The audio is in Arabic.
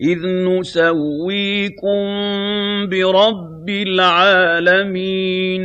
إِذْ نُسَوِّيكُم بِرَبِّ الْعَالَمِينَ